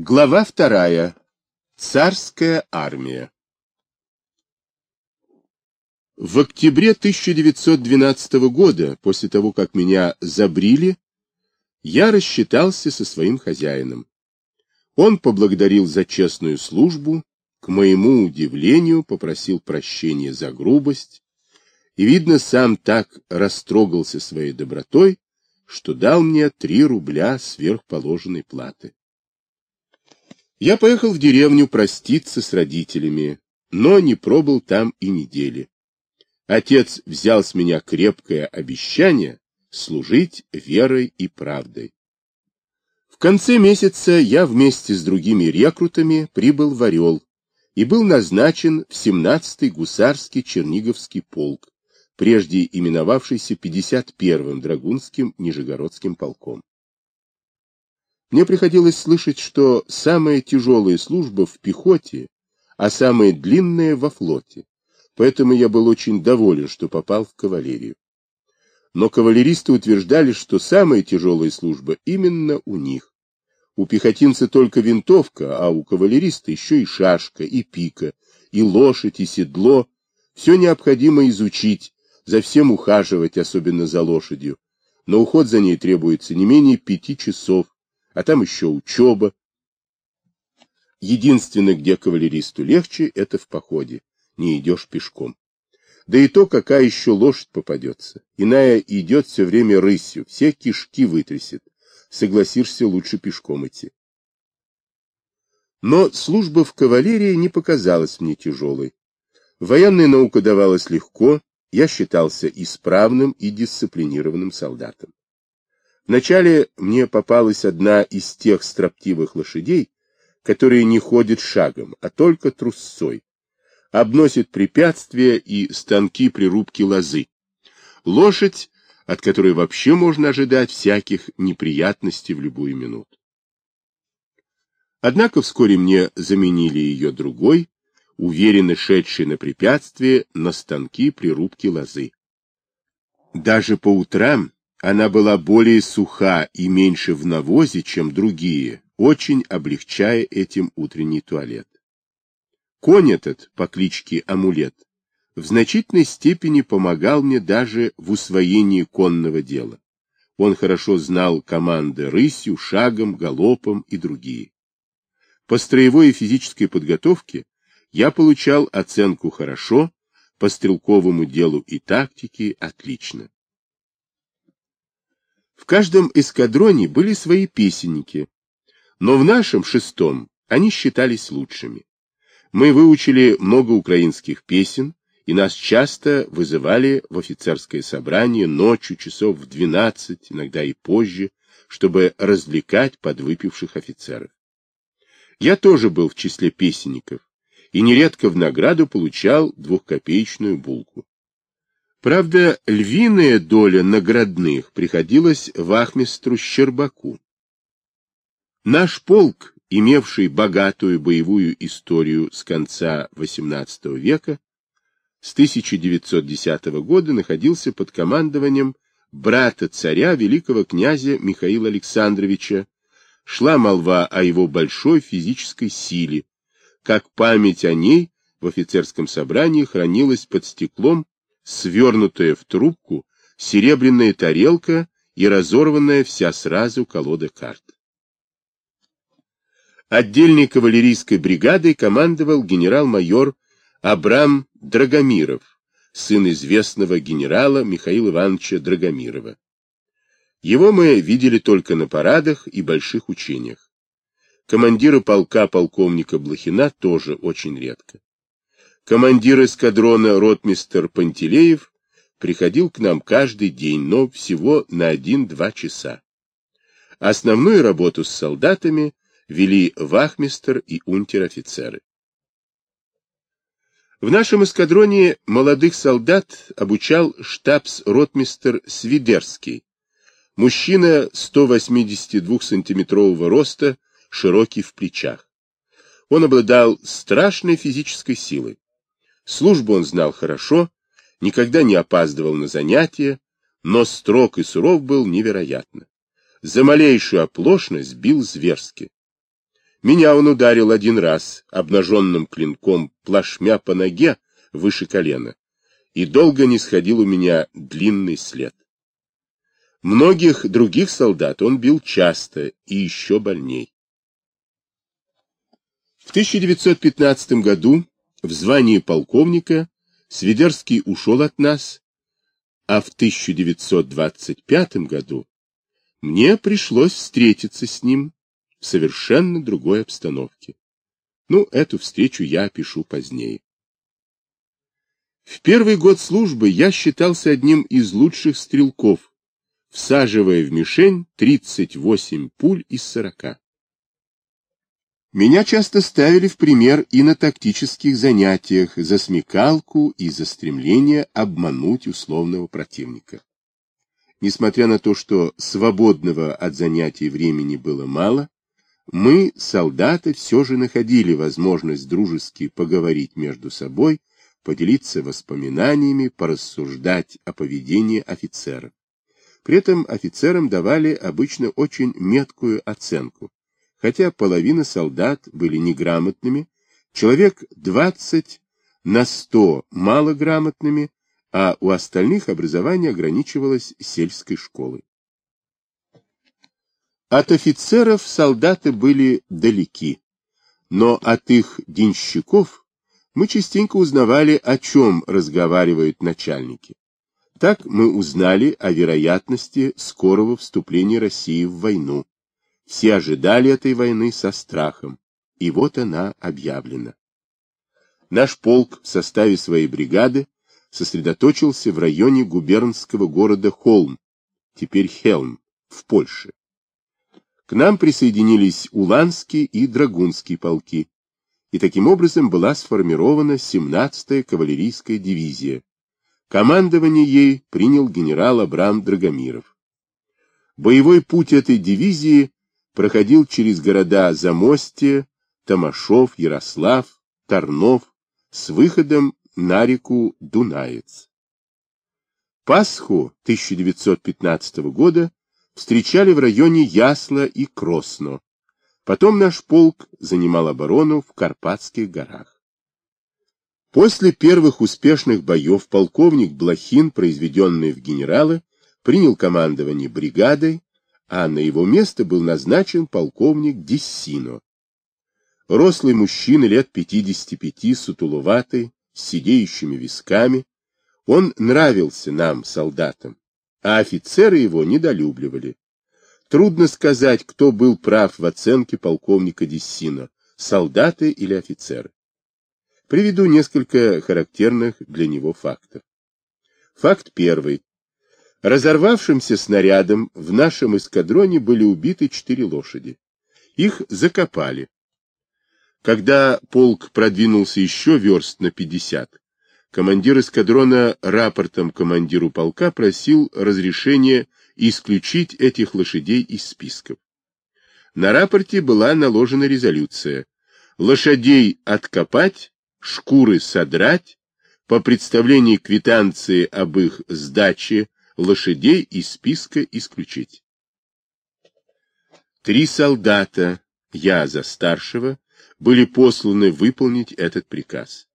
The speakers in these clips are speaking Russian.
Глава вторая. Царская армия. В октябре 1912 года, после того, как меня забрили, я рассчитался со своим хозяином. Он поблагодарил за честную службу, к моему удивлению попросил прощения за грубость и, видно, сам так растрогался своей добротой, что дал мне три рубля сверхположенной платы. Я поехал в деревню проститься с родителями, но не пробыл там и недели. Отец взял с меня крепкое обещание служить верой и правдой. В конце месяца я вместе с другими рекрутами прибыл в Орел и был назначен в 17-й гусарский Черниговский полк, прежде именовавшийся 51-м Драгунским Нижегородским полком. Мне приходилось слышать, что самая тяжелая служба в пехоте, а самая длинная во флоте, поэтому я был очень доволен, что попал в кавалерию. Но кавалеристы утверждали, что самая тяжелая служба именно у них. У пехотинца только винтовка, а у кавалериста еще и шашка, и пика, и лошадь, и седло. Все необходимо изучить, за всем ухаживать, особенно за лошадью. Но уход за ней требуется не менее пяти часов, а там еще учеба. Единственное, где кавалеристу легче, это в походе не идешь пешком. Да и то, какая еще лошадь попадется. Иная идет все время рысью, все кишки вытрясет. Согласишься лучше пешком идти. Но служба в кавалерии не показалась мне тяжелой. Военная наука давалась легко, я считался исправным и дисциплинированным солдатом. Вначале мне попалась одна из тех строптивых лошадей, которые не ходят шагом, а только трусцой, обносит препятствия и станки прирубки лозы. Лошадь, от которой вообще можно ожидать всяких неприятностей в любую минуту. Однако вскоре мне заменили ее другой, уверенно шедшей на препятствие на станки прирубки лозы. Даже по утрам она была более суха и меньше в навозе, чем другие, очень облегчая этим утренний туалет. Конь этот по кличке Амулет в значительной степени помогал мне даже в усвоении конного дела. Он хорошо знал команды рысью, шагом, галопом и другие. По строевой и физической подготовке я получал оценку хорошо, по стрелковому делу и тактике отлично. В каждом эскадроне были свои песенники, но в нашем шестом они считались лучшими. Мы выучили много украинских песен, и нас часто вызывали в офицерское собрание ночью часов в двенадцать, иногда и позже, чтобы развлекать подвыпивших офицеров. Я тоже был в числе песенников, и нередко в награду получал двухкопеечную булку. Правда, львиная доля наградных приходилась вахмистру Щербаку. Наш полк имевший богатую боевую историю с конца XVIII века, с 1910 года находился под командованием брата царя великого князя Михаила Александровича, шла молва о его большой физической силе, как память о ней в офицерском собрании хранилась под стеклом свернутая в трубку серебряная тарелка и разорванная вся сразу колода карт. Отдельной кавалерийской бригадой командовал генерал-майор Абрам Драгомиров, сын известного генерала Михаила Ивановича Драгомирова. Его мы видели только на парадах и больших учениях. Командира полка полковника Блохина тоже очень редко. Командир эскадрона ротмистер Пантелеев приходил к нам каждый день, но всего на один-два часа. Основную работу с солдатами вели вахмистр и унтер-офицеры. В нашем эскадроне молодых солдат обучал штабс-ротмистер Свидерский, мужчина 182-сантиметрового роста, широкий в плечах. Он обладал страшной физической силой. Службу он знал хорошо, никогда не опаздывал на занятия, но строг и суров был невероятно. За малейшую оплошность бил зверски. Меня он ударил один раз обнаженным клинком плашмя по ноге выше колена, и долго не сходил у меня длинный след. Многих других солдат он бил часто и еще больней. В 1915 году в звании полковника Свидерский ушел от нас, а в 1925 году мне пришлось встретиться с ним в совершенно другой обстановке. Ну, эту встречу я опишу позднее. В первый год службы я считался одним из лучших стрелков, всаживая в мишень 38 пуль из 40. Меня часто ставили в пример и на тактических занятиях за смекалку и за стремление обмануть условного противника. Несмотря на то, что свободного от занятий времени было мало, мы, солдаты, все же находили возможность дружески поговорить между собой, поделиться воспоминаниями, порассуждать о поведении офицеров. При этом офицерам давали обычно очень меткую оценку. Хотя половина солдат были неграмотными, человек 20 на 100 малограмотными, а у остальных образование ограничивалось сельской школой. От офицеров солдаты были далеки, но от их денщиков мы частенько узнавали, о чем разговаривают начальники. Так мы узнали о вероятности скорого вступления России в войну. Все ожидали этой войны со страхом, и вот она объявлена. Наш полк в составе своей бригады сосредоточился в районе губернского города Холм, теперь Хелм, в Польше. К нам присоединились Уланские и Драгунские полки, и таким образом была сформирована 17-я кавалерийская дивизия. Командование ей принял генерал Абрам Драгомиров. Боевой путь этой дивизии проходил через города Замостье, Томашов, Ярослав, Тарнов с выходом на реку Дунаец. Пасху 1915 года встречали в районе Ясла и Кросно. Потом наш полк занимал оборону в Карпатских горах. После первых успешных боев полковник Блохин, произведенный в генералы, принял командование бригадой, а на его место был назначен полковник Диссино. Рослый мужчина лет 55, сутуловатый, с сидеющими висками, он нравился нам, солдатам, а офицеры его недолюбливали. Трудно сказать, кто был прав в оценке полковника Диссина, солдаты или офицеры. Приведу несколько характерных для него фактов. Факт первый. Разорвавшимся снарядом в нашем эскадроне были убиты четыре лошади. Их закопали. Когда полк продвинулся еще верст на пятьдесят, командир эскадрона рапортом командиру полка просил разрешения исключить этих лошадей из списков. На рапорте была наложена резолюция лошадей откопать, шкуры содрать, по представлению квитанции об их сдаче лошадей из списка исключить. Три солдата, я за старшего, были посланы выполнить этот приказ.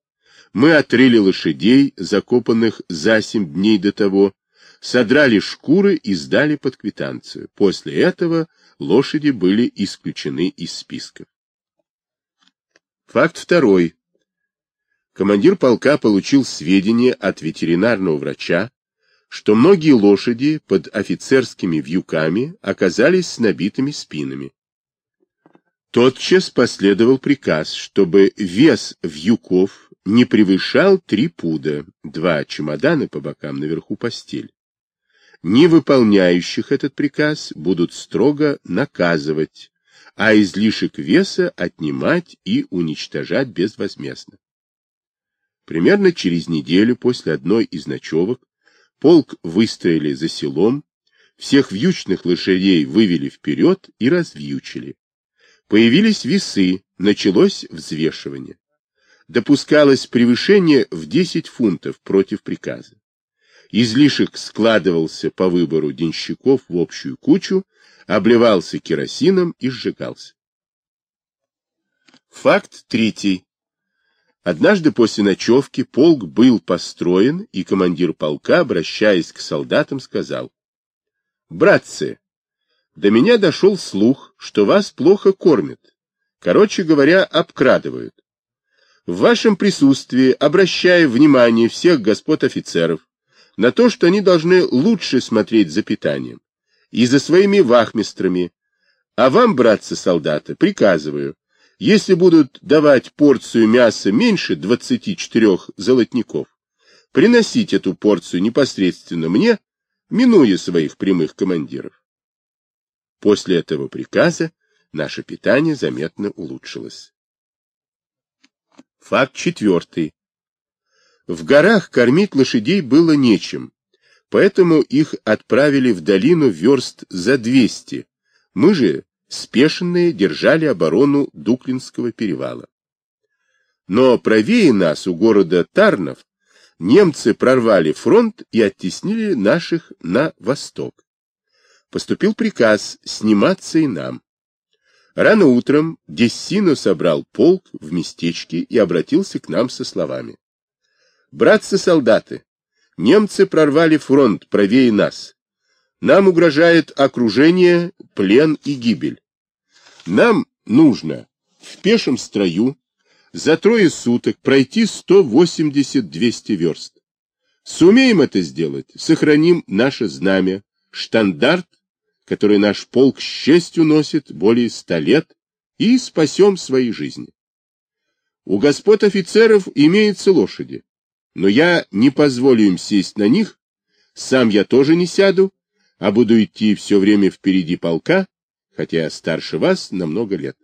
Мы отрыли лошадей, закопанных за семь дней до того, содрали шкуры и сдали под квитанцию. После этого лошади были исключены из списков. Факт второй. Командир полка получил сведения от ветеринарного врача, что многие лошади под офицерскими вьюками оказались с набитыми спинами. Тотчас последовал приказ, чтобы вес вьюков не превышал три пуда, два чемодана по бокам наверху постель. Не выполняющих этот приказ будут строго наказывать, а излишек веса отнимать и уничтожать безвозмездно. Примерно через неделю после одной из ночевок полк выстроили за селом, всех вьючных лошадей вывели вперед и развьючили. Появились весы, началось взвешивание. Допускалось превышение в 10 фунтов против приказа. Излишек складывался по выбору денщиков в общую кучу, обливался керосином и сжигался. Факт третий. Однажды после ночевки полк был построен, и командир полка, обращаясь к солдатам, сказал, «Братцы, до меня дошел слух, что вас плохо кормят, короче говоря, обкрадывают. В вашем присутствии обращая внимание всех господ офицеров на то, что они должны лучше смотреть за питанием и за своими вахмистрами, а вам, братцы-солдаты, приказываю, если будут давать порцию мяса меньше 24 золотников, приносить эту порцию непосредственно мне, минуя своих прямых командиров. После этого приказа наше питание заметно улучшилось. Факт четвертый. В горах кормить лошадей было нечем, поэтому их отправили в долину верст за 200. Мы же спешенные держали оборону Дуклинского перевала. Но правее нас, у города Тарнов, немцы прорвали фронт и оттеснили наших на восток. Поступил приказ сниматься и нам. Рано утром Дессино собрал полк в местечке и обратился к нам со словами. «Братцы-солдаты, немцы прорвали фронт правее нас. Нам угрожает окружение, плен и гибель. Нам нужно в пешем строю за трое суток пройти 180-200 верст. Сумеем это сделать, сохраним наше знамя, штандарт, который наш полк с честью носит более ста лет, и спасем свои жизни. У господ офицеров имеются лошади, но я не позволю им сесть на них, сам я тоже не сяду, а буду идти все время впереди полка, хотя старше вас на много лет.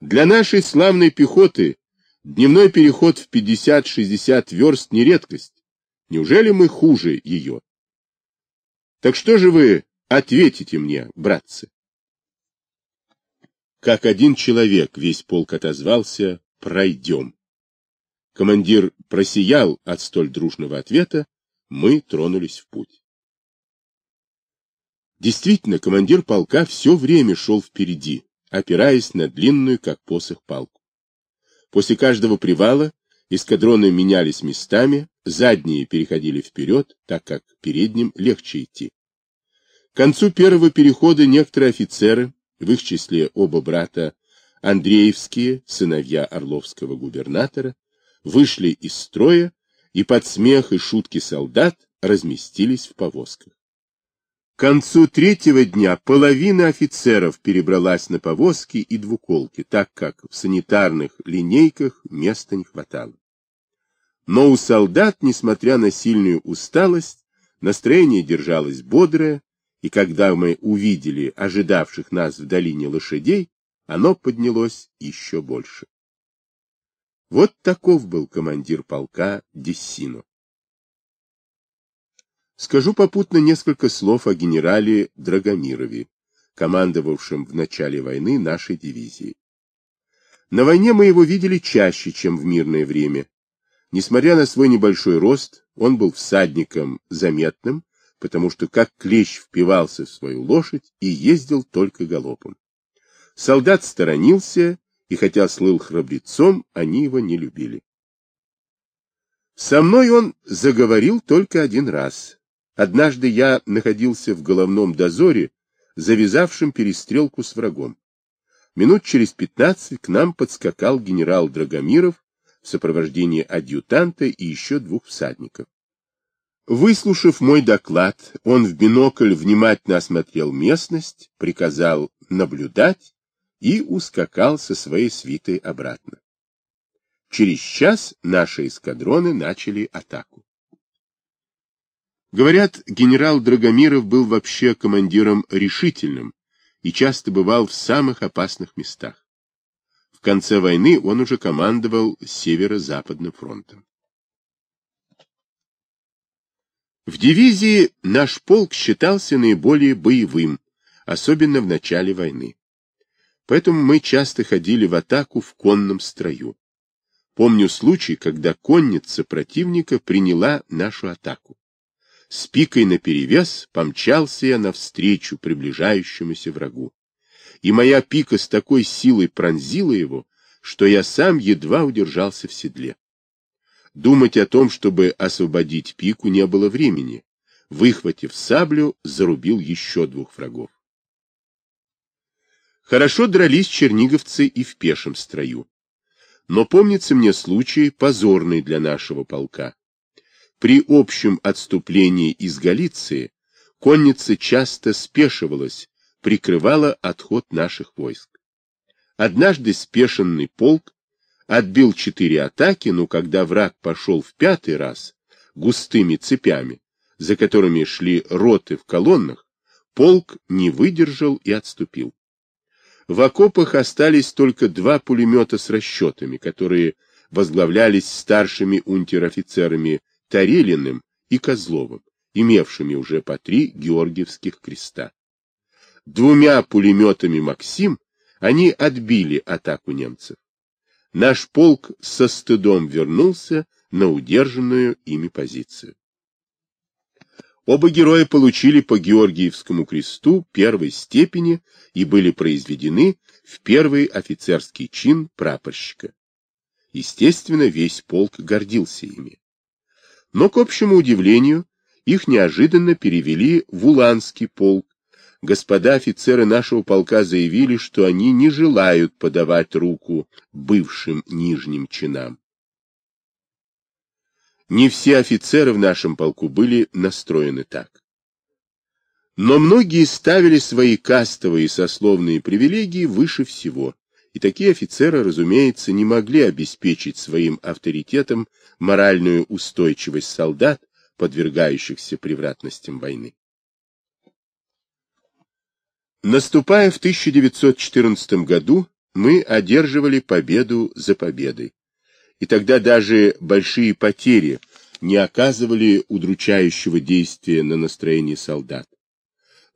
Для нашей славной пехоты дневной переход в 50-60 верст не редкость. Неужели мы хуже ее? Так что же вы ответите мне, братцы? Как один человек весь полк отозвался «пройдем». Командир просиял от столь дружного ответа, мы тронулись в путь. Действительно, командир полка все время шел впереди, опираясь на длинную, как посох, палку. После каждого привала эскадроны менялись местами, задние переходили вперед, так как передним легче идти. К концу первого перехода некоторые офицеры, в их числе оба брата Андреевские, сыновья Орловского губернатора, вышли из строя и под смех и шутки солдат разместились в повозках. К концу третьего дня половина офицеров перебралась на повозки и двуколки, так как в санитарных линейках места не хватало. Но у солдат, несмотря на сильную усталость, настроение держалось бодрое, и когда мы увидели ожидавших нас в долине лошадей, оно поднялось еще больше. Вот таков был командир полка Дессино. Скажу попутно несколько слов о генерале Драгомирове, командовавшем в начале войны нашей дивизией. На войне мы его видели чаще, чем в мирное время. Несмотря на свой небольшой рост, он был всадником заметным, потому что как клещ впивался в свою лошадь и ездил только галопом. Солдат сторонился, и хотя слыл храбрецом, они его не любили. Со мной он заговорил только один раз, Однажды я находился в головном дозоре, завязавшем перестрелку с врагом. Минут через пятнадцать к нам подскакал генерал Драгомиров в сопровождении адъютанта и еще двух всадников. Выслушав мой доклад, он в бинокль внимательно осмотрел местность, приказал наблюдать и ускакал со своей свитой обратно. Через час наши эскадроны начали атаку. Говорят, генерал Драгомиров был вообще командиром решительным и часто бывал в самых опасных местах. В конце войны он уже командовал Северо-Западным фронтом. В дивизии наш полк считался наиболее боевым, особенно в начале войны. Поэтому мы часто ходили в атаку в конном строю. Помню случай, когда конница противника приняла нашу атаку. С пикой наперевес помчался я навстречу приближающемуся врагу. И моя пика с такой силой пронзила его, что я сам едва удержался в седле. Думать о том, чтобы освободить пику, не было времени. Выхватив саблю, зарубил еще двух врагов. Хорошо дрались черниговцы и в пешем строю. Но помнится мне случай, позорный для нашего полка. При общем отступлении из Галиции конница часто спешивалась, прикрывала отход наших войск. Однажды спешенный полк отбил четыре атаки, но когда враг пошел в пятый раз густыми цепями, за которыми шли роты в колоннах, полк не выдержал и отступил. В окопах остались только два пулемета с расчетами, которые возглавлялись старшими унтер-офицерами Тарелиным и Козловым, имевшими уже по три георгиевских креста. Двумя пулеметами «Максим» они отбили атаку немцев. Наш полк со стыдом вернулся на удержанную ими позицию. Оба героя получили по Георгиевскому кресту первой степени и были произведены в первый офицерский чин прапорщика. Естественно, весь полк гордился ими. Но, к общему удивлению, их неожиданно перевели в Уланский полк. Господа офицеры нашего полка заявили, что они не желают подавать руку бывшим нижним чинам. Не все офицеры в нашем полку были настроены так. Но многие ставили свои кастовые и сословные привилегии выше всего, и такие офицеры, разумеется, не могли обеспечить своим авторитетом моральную устойчивость солдат, подвергающихся превратностям войны. Наступая в 1914 году, мы одерживали победу за победой и тогда даже большие потери не оказывали удручающего действия на настроение солдат.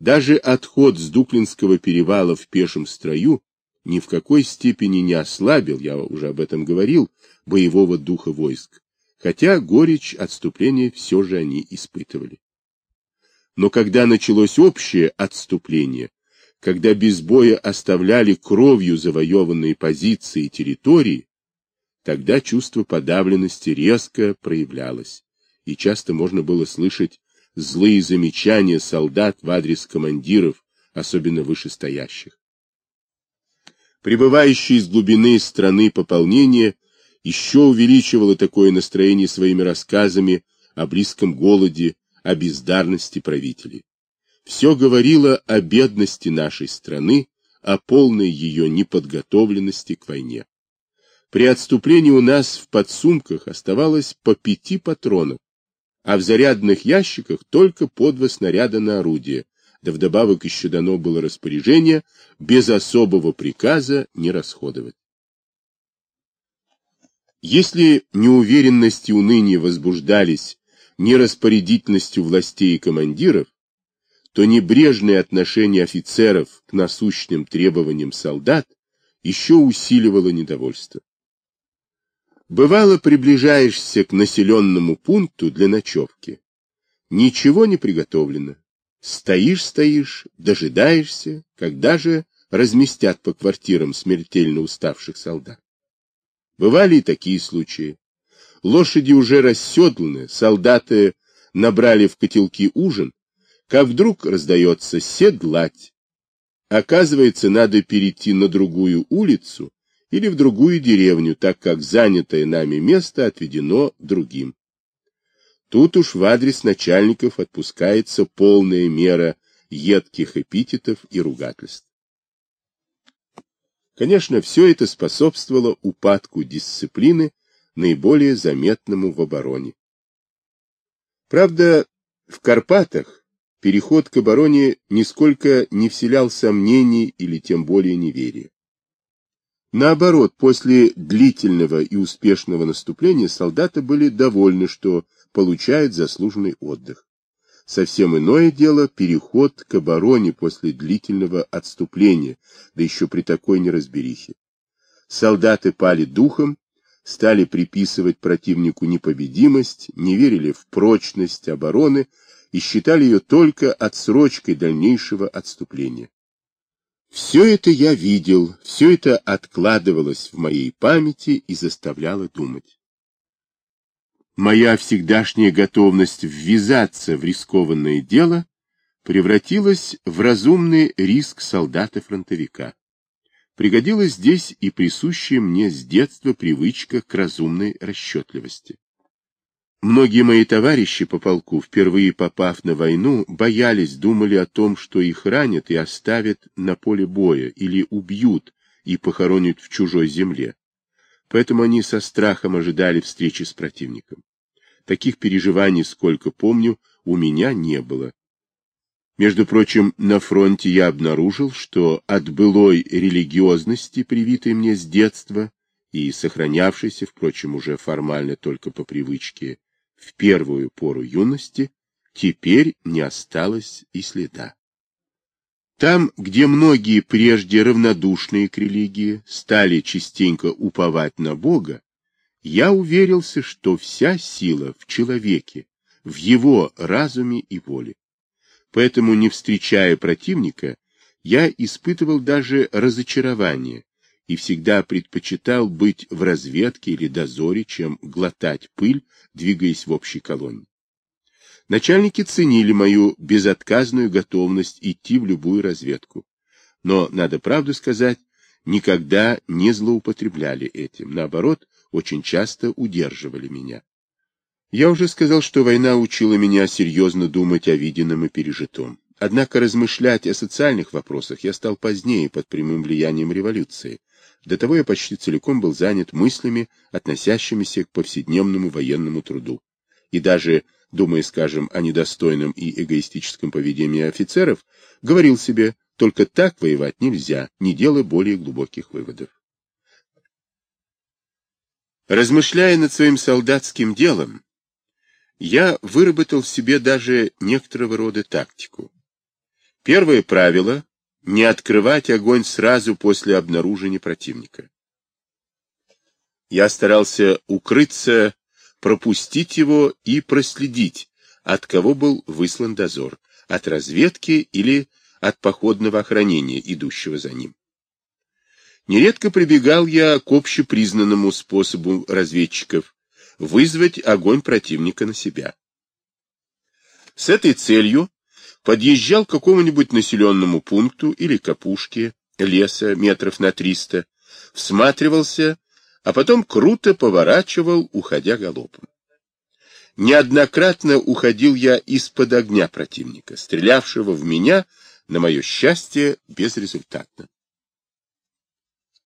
Даже отход с Дуклинского перевала в пешем строю ни в какой степени не ослабил, я уже об этом говорил, боевого духа войск, хотя горечь отступления все же они испытывали. Но когда началось общее отступление, когда без боя оставляли кровью завоеванные позиции и территории, Тогда чувство подавленности резко проявлялось, и часто можно было слышать злые замечания солдат в адрес командиров, особенно вышестоящих. Прибывающее из глубины страны пополнение еще увеличивало такое настроение своими рассказами о близком голоде, о бездарности правителей. Все говорило о бедности нашей страны, о полной ее неподготовленности к войне. При отступлении у нас в подсумках оставалось по пяти патронов, а в зарядных ящиках только по два снаряда на орудие, да вдобавок еще дано было распоряжение без особого приказа не расходовать. Если неуверенность и уныние возбуждались нераспорядительностью властей и командиров, то небрежное отношение офицеров к насущным требованиям солдат еще усиливало недовольство. Бывало, приближаешься к населенному пункту для ночевки. Ничего не приготовлено. Стоишь-стоишь, дожидаешься, когда же разместят по квартирам смертельно уставших солдат. Бывали и такие случаи. Лошади уже расседланы, солдаты набрали в котелки ужин, как вдруг раздается седлать. Оказывается, надо перейти на другую улицу, или в другую деревню, так как занятое нами место отведено другим. Тут уж в адрес начальников отпускается полная мера едких эпитетов и ругательств. Конечно, все это способствовало упадку дисциплины, наиболее заметному в обороне. Правда, в Карпатах переход к обороне нисколько не вселял сомнений или тем более неверия. Наоборот, после длительного и успешного наступления солдаты были довольны, что получают заслуженный отдых. Совсем иное дело переход к обороне после длительного отступления, да еще при такой неразберихе. Солдаты пали духом, стали приписывать противнику непобедимость, не верили в прочность обороны и считали ее только отсрочкой дальнейшего отступления. Все это я видел, все это откладывалось в моей памяти и заставляло думать. Моя всегдашняя готовность ввязаться в рискованное дело превратилась в разумный риск солдата-фронтовика. Пригодилась здесь и присущая мне с детства привычка к разумной расчетливости. Многие мои товарищи по полку, впервые попав на войну, боялись, думали о том, что их ранят и оставят на поле боя, или убьют и похоронят в чужой земле. Поэтому они со страхом ожидали встречи с противником. Таких переживаний, сколько помню, у меня не было. Между прочим, на фронте я обнаружил, что от былой религиозности, привитой мне с детства и сохранявшейся, впрочем, уже формально только по привычке, в первую пору юности, теперь не осталось и следа. Там, где многие прежде равнодушные к религии стали частенько уповать на Бога, я уверился, что вся сила в человеке, в его разуме и воле. Поэтому, не встречая противника, я испытывал даже разочарование и всегда предпочитал быть в разведке или дозоре, чем глотать пыль, двигаясь в общей колонне. Начальники ценили мою безотказную готовность идти в любую разведку. Но, надо правду сказать, никогда не злоупотребляли этим. Наоборот, очень часто удерживали меня. Я уже сказал, что война учила меня серьезно думать о виденном и пережитом. Однако размышлять о социальных вопросах я стал позднее, под прямым влиянием революции. До того я почти целиком был занят мыслями, относящимися к повседневному военному труду. И даже, думая, скажем, о недостойном и эгоистическом поведении офицеров, говорил себе, только так воевать нельзя, не делая более глубоких выводов. Размышляя над своим солдатским делом, я выработал в себе даже некоторого рода тактику. Первое правило — не открывать огонь сразу после обнаружения противника. Я старался укрыться, пропустить его и проследить, от кого был выслан дозор, от разведки или от походного охранения, идущего за ним. Нередко прибегал я к общепризнанному способу разведчиков вызвать огонь противника на себя. С этой целью подъезжал к какому-нибудь населенному пункту или капушке леса метров на триста, всматривался, а потом круто поворачивал, уходя галопом. Неоднократно уходил я из-под огня противника, стрелявшего в меня, на мое счастье, безрезультатно.